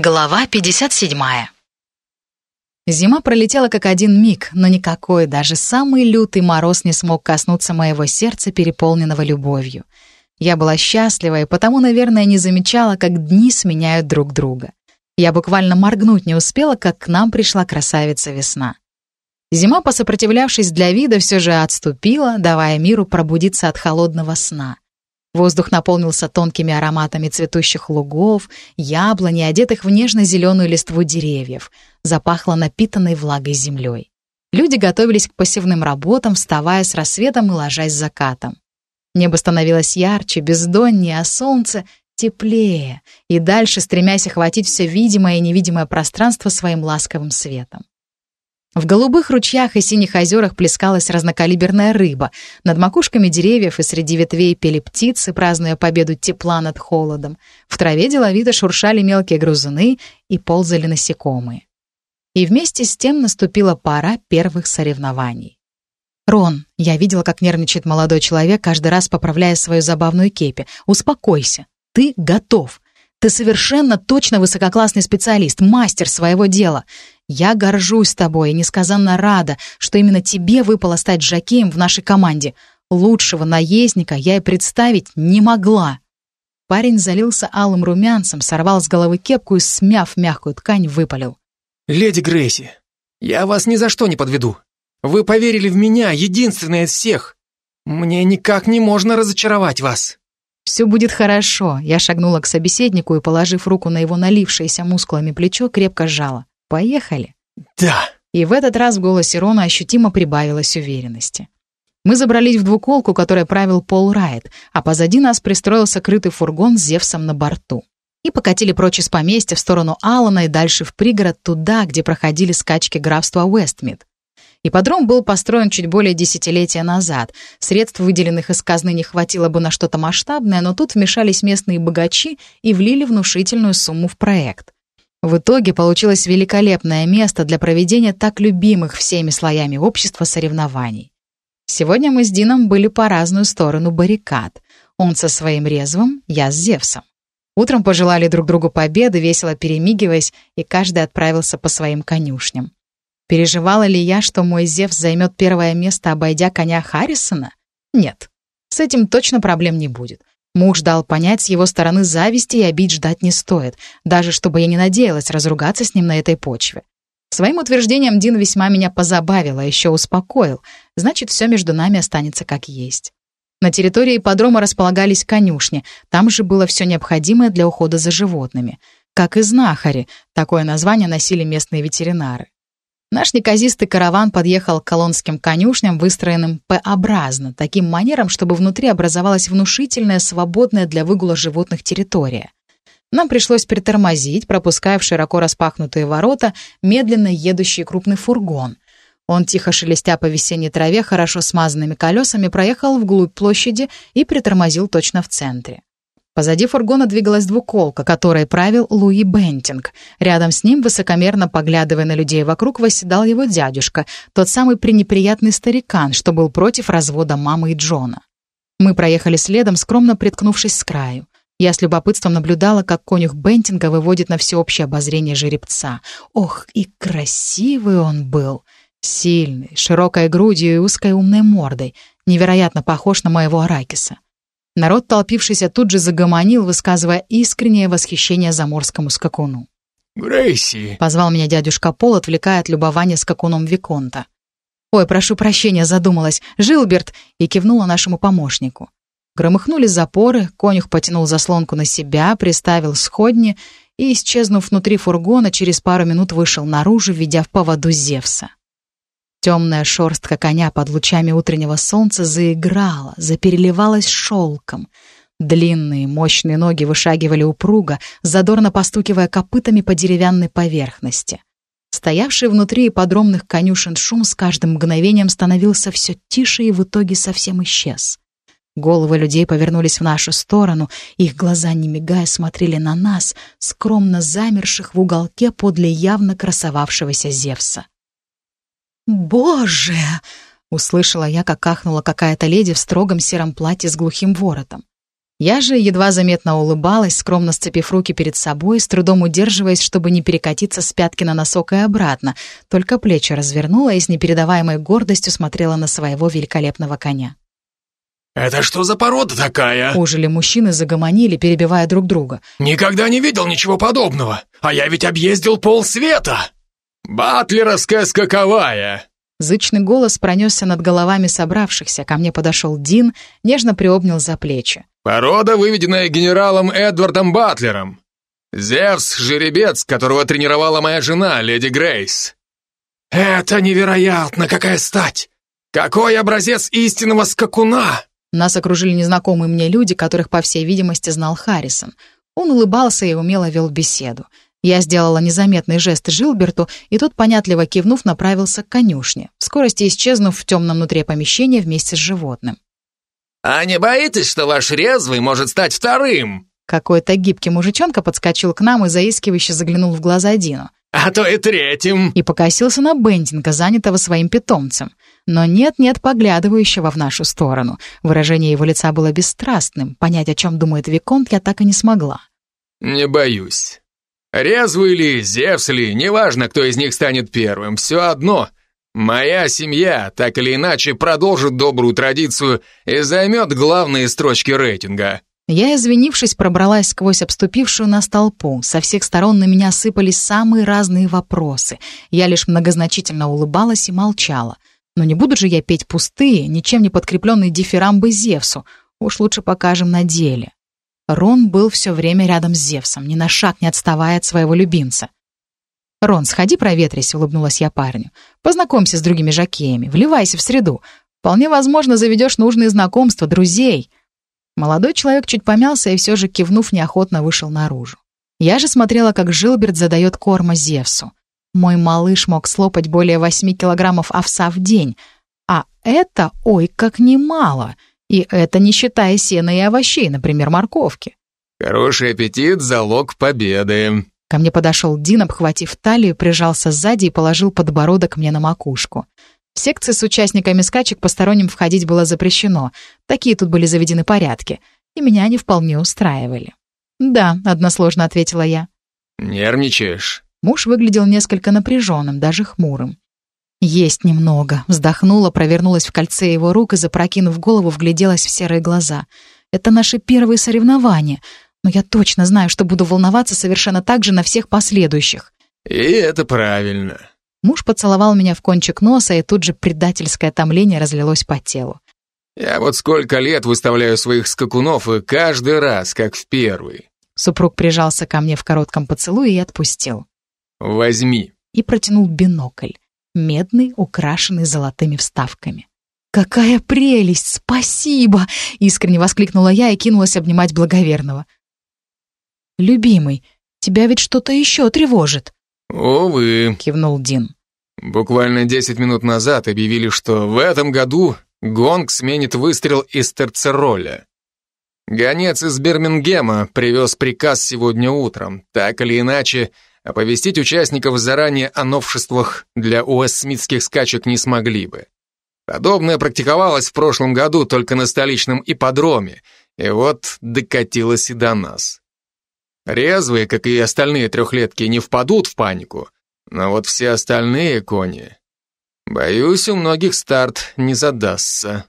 Глава 57. Зима пролетела как один миг, но никакой, даже самый лютый мороз не смог коснуться моего сердца, переполненного любовью. Я была счастлива и потому, наверное, не замечала, как дни сменяют друг друга. Я буквально моргнуть не успела, как к нам пришла красавица весна. Зима, посопротивлявшись для вида, все же отступила, давая миру пробудиться от холодного сна. Воздух наполнился тонкими ароматами цветущих лугов, яблони, одетых в нежно-зеленую листву деревьев. Запахло напитанной влагой землей. Люди готовились к посевным работам, вставая с рассветом и ложась с закатом. Небо становилось ярче, бездоннее, а солнце теплее, и дальше стремясь охватить все видимое и невидимое пространство своим ласковым светом. В голубых ручьях и синих озерах плескалась разнокалиберная рыба. Над макушками деревьев и среди ветвей пели птицы, празднуя победу тепла над холодом. В траве деловито шуршали мелкие грузуны и ползали насекомые. И вместе с тем наступила пора первых соревнований. «Рон, я видела, как нервничает молодой человек, каждый раз поправляя свою забавную кепи. Успокойся. Ты готов. Ты совершенно точно высококлассный специалист, мастер своего дела. Я горжусь тобой и несказанно рада, что именно тебе выпало стать жакеем в нашей команде. Лучшего наездника я и представить не могла». Парень залился алым румянцем, сорвал с головы кепку и, смяв мягкую ткань, выпалил. «Леди Грейси, я вас ни за что не подведу. Вы поверили в меня, единственная из всех. Мне никак не можно разочаровать вас». «Все будет хорошо», — я шагнула к собеседнику и, положив руку на его налившееся мускулами плечо, крепко сжала. «Поехали». «Да». И в этот раз в голосе Рона ощутимо прибавилось уверенности. Мы забрались в двуколку, которой правил Пол Райт, а позади нас пристроился крытый фургон с Зевсом на борту. И покатили прочь из поместья в сторону Алана и дальше в пригород, туда, где проходили скачки графства Уэстмид. Ипподром был построен чуть более десятилетия назад. Средств, выделенных из казны, не хватило бы на что-то масштабное, но тут вмешались местные богачи и влили внушительную сумму в проект. В итоге получилось великолепное место для проведения так любимых всеми слоями общества соревнований. Сегодня мы с Дином были по разную сторону баррикад. Он со своим резвым, я с Зевсом. Утром пожелали друг другу победы, весело перемигиваясь, и каждый отправился по своим конюшням. Переживала ли я, что мой Зевс займет первое место, обойдя коня Харрисона? Нет. С этим точно проблем не будет. Муж дал понять, с его стороны зависти и обид ждать не стоит, даже чтобы я не надеялась разругаться с ним на этой почве. Своим утверждением Дин весьма меня позабавил, а еще успокоил. Значит, все между нами останется как есть. На территории ипподрома располагались конюшни, там же было все необходимое для ухода за животными. Как и знахари, такое название носили местные ветеринары. Наш неказистый караван подъехал к колонским конюшням, выстроенным П-образно, таким манером, чтобы внутри образовалась внушительная, свободная для выгула животных территория. Нам пришлось притормозить, пропуская в широко распахнутые ворота медленно едущий крупный фургон. Он, тихо шелестя по весенней траве, хорошо смазанными колесами, проехал вглубь площади и притормозил точно в центре. Позади фургона двигалась двуколка, которой правил Луи Бентинг. Рядом с ним, высокомерно поглядывая на людей вокруг, восседал его дядюшка, тот самый пренеприятный старикан, что был против развода мамы и Джона. Мы проехали следом, скромно приткнувшись с краю. Я с любопытством наблюдала, как конюх Бентинга выводит на всеобщее обозрение жеребца. Ох, и красивый он был! Сильный, широкой грудью и узкой умной мордой. Невероятно похож на моего Аракиса. Народ, толпившийся, тут же загомонил, высказывая искреннее восхищение заморскому скакуну. «Грейси!» — позвал меня дядюшка Пол, отвлекая от любования скакуном Виконта. «Ой, прошу прощения, задумалась. Жилберт!» и кивнула нашему помощнику. Громыхнули запоры, конюх потянул заслонку на себя, приставил сходни и, исчезнув внутри фургона, через пару минут вышел наружу, ведя в поводу Зевса. Темная шерстка коня под лучами утреннего солнца заиграла, запереливалась шелком. Длинные, мощные ноги вышагивали упруго, задорно постукивая копытами по деревянной поверхности. Стоявший внутри подромных конюшен шум с каждым мгновением становился все тише и в итоге совсем исчез. Головы людей повернулись в нашу сторону, их глаза, не мигая, смотрели на нас, скромно замерших в уголке подле явно красовавшегося Зевса. «Боже!» — услышала я, как ахнула какая-то леди в строгом сером платье с глухим воротом. Я же едва заметно улыбалась, скромно сцепив руки перед собой, с трудом удерживаясь, чтобы не перекатиться с пятки на носок и обратно, только плечи развернула и с непередаваемой гордостью смотрела на своего великолепного коня. «Это что за порода такая?» Ужили мужчины загомонили, перебивая друг друга. «Никогда не видел ничего подобного, а я ведь объездил полсвета!» «Батлеровская скаковая!» Зычный голос пронесся над головами собравшихся. Ко мне подошел Дин, нежно приобнял за плечи. Порода, выведенная генералом Эдвардом Батлером. Зевс — жеребец, которого тренировала моя жена, леди Грейс. Это невероятно, какая стать! Какой образец истинного скакуна! Нас окружили незнакомые мне люди, которых, по всей видимости, знал Харрисон. Он улыбался и умело вел беседу. Я сделала незаметный жест Жилберту, и тот, понятливо кивнув, направился к конюшне, в скорости исчезнув в темном внутри помещения вместе с животным. «А не боитесь, что ваш резвый может стать вторым?» Какой-то гибкий мужичонка подскочил к нам и заискивающе заглянул в глаза Дину. «А то и третьим!» И покосился на Бендинга, занятого своим питомцем. Но нет-нет поглядывающего в нашу сторону. Выражение его лица было бесстрастным. Понять, о чем думает Виконт, я так и не смогла. «Не боюсь. Резвый ли, Зевс ли, неважно, кто из них станет первым, все одно. Моя семья, так или иначе, продолжит добрую традицию и займет главные строчки рейтинга. Я, извинившись, пробралась сквозь обступившую нас толпу. Со всех сторон на меня сыпались самые разные вопросы. Я лишь многозначительно улыбалась и молчала. Но не буду же я петь пустые, ничем не подкрепленные дифирамбы Зевсу. Уж лучше покажем на деле. Рон был все время рядом с Зевсом, ни на шаг не отставая от своего любимца. «Рон, сходи проветрись», — улыбнулась я парню. «Познакомься с другими жакеями, вливайся в среду. Вполне возможно, заведешь нужные знакомства, друзей». Молодой человек чуть помялся и все же, кивнув, неохотно вышел наружу. Я же смотрела, как Жилберт задает корма Зевсу. Мой малыш мог слопать более восьми килограммов овса в день. А это, ой, как немало — и это не считая сена и овощей, например, морковки. «Хороший аппетит — залог победы». Ко мне подошел Дин, обхватив талию, прижался сзади и положил подбородок мне на макушку. В секции с участниками скачек посторонним входить было запрещено. Такие тут были заведены порядки. И меня они вполне устраивали. «Да», — односложно ответила я. «Нервничаешь?» Муж выглядел несколько напряженным, даже хмурым. «Есть немного», — вздохнула, провернулась в кольце его рук и, запрокинув голову, вгляделась в серые глаза. «Это наши первые соревнования, но я точно знаю, что буду волноваться совершенно так же на всех последующих». «И это правильно». Муж поцеловал меня в кончик носа, и тут же предательское томление разлилось по телу. «Я вот сколько лет выставляю своих скакунов, и каждый раз, как в первый». Супруг прижался ко мне в коротком поцелуе и отпустил. «Возьми». И протянул бинокль медный, украшенный золотыми вставками. «Какая прелесть! Спасибо!» — искренне воскликнула я и кинулась обнимать благоверного. «Любимый, тебя ведь что-то еще тревожит?» «Увы», — кивнул Дин. «Буквально десять минут назад объявили, что в этом году гонг сменит выстрел из терцероля. Гонец из Бирмингема привез приказ сегодня утром. Так или иначе, Оповестить участников заранее о новшествах для уэстсмитских скачек не смогли бы. Подобное практиковалось в прошлом году только на столичном ипподроме, и вот докатилось и до нас. Резвые, как и остальные трехлетки, не впадут в панику, но вот все остальные кони... Боюсь, у многих старт не задастся.